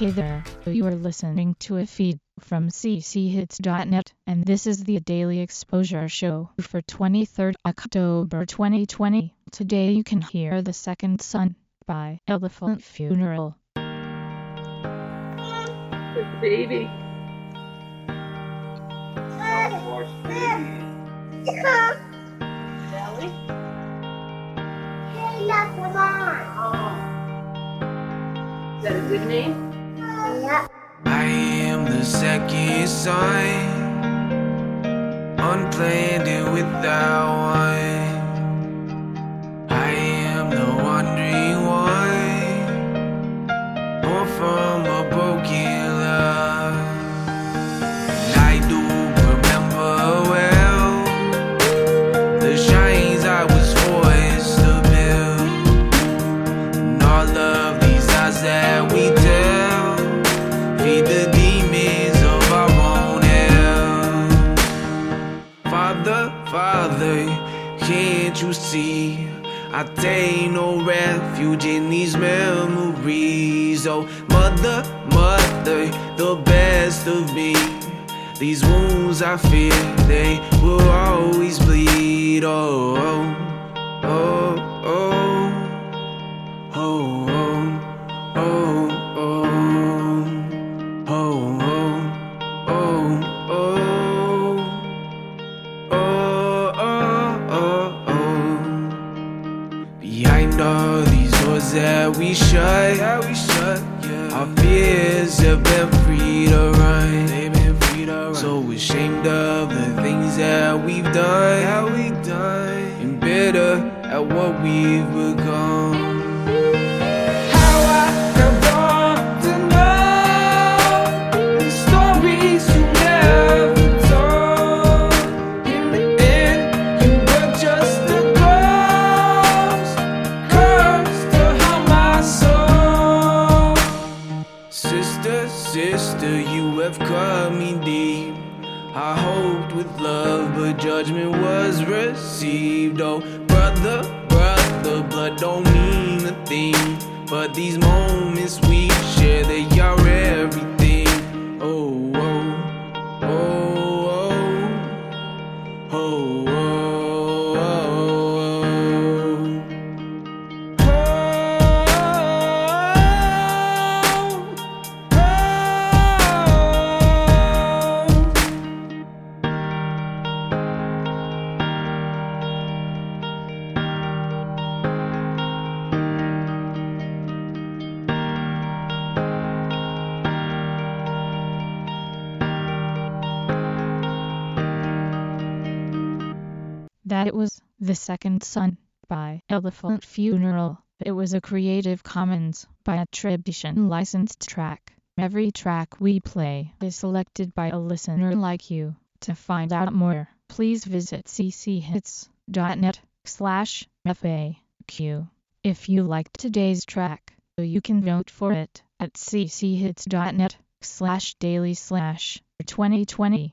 Hey there, you are listening to a feed from cchits.net, and this is the Daily Exposure Show for 23rd October 2020. Today you can hear The Second Son by Elephant Funeral. It's the baby. Horse baby. Sally? Oh. Is that a good name? I am the second son, unplanned and without one. I am the wandering one, born from you see? I take no refuge in these memories. Oh, Mother, Mother, the best of me. These wounds I fear they will always bleed. Oh, oh, oh, oh, oh, that we shut, that we shut, yeah. Our fears have been free to run. They've been free to run. So ashamed of the things that we've done, that we've done, and bitter at what we've become. Sister, you have cut me deep. I hoped with love, but judgment was received. Oh, brother, brother, blood don't mean a thing. But these moments we That it was The Second Son by Elephant Funeral. It was a Creative Commons by attribution licensed track. Every track we play is selected by a listener like you. To find out more, please visit cchits.net slash FAQ. If you liked today's track, you can vote for it at cchits.net slash daily slash 2020